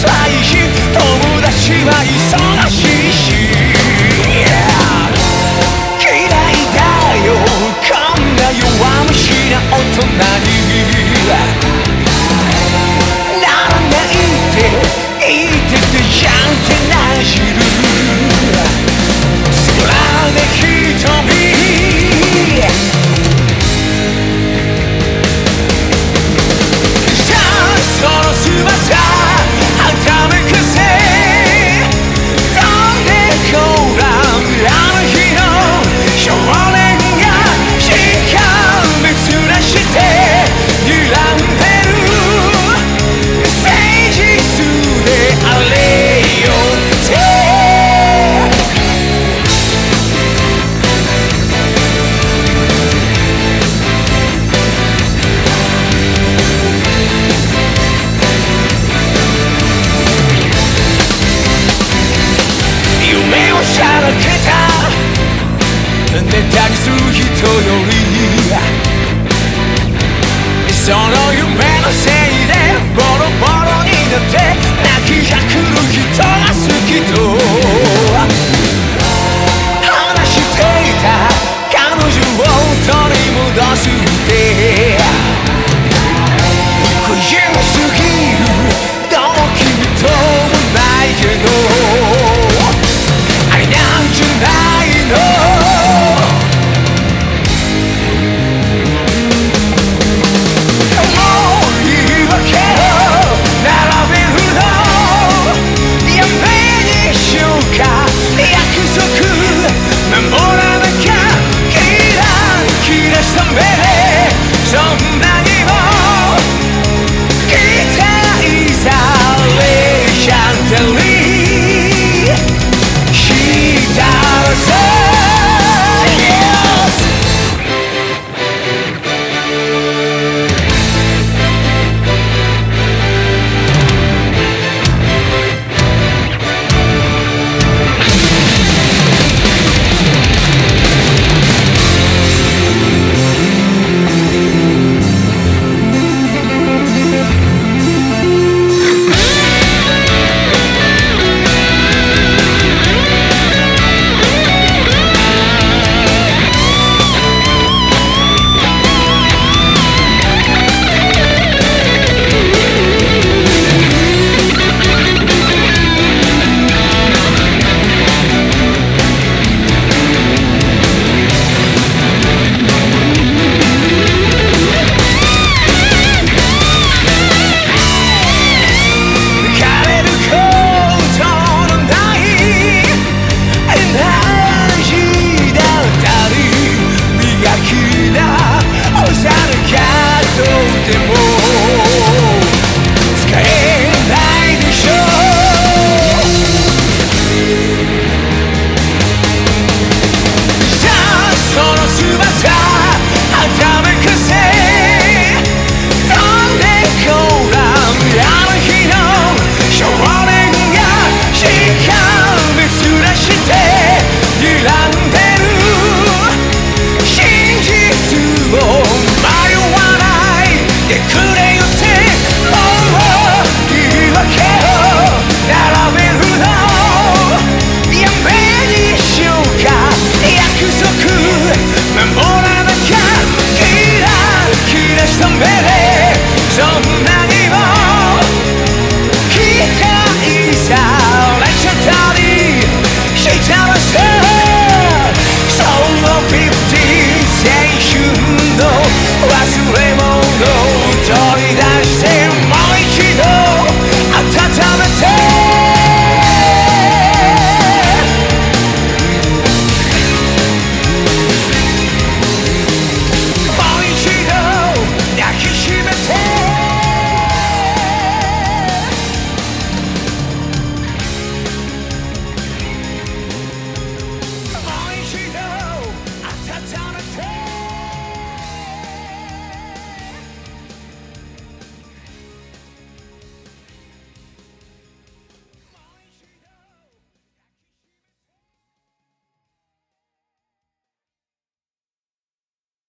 「友達はいる」ネタする人よりその夢のせいでボロボロになって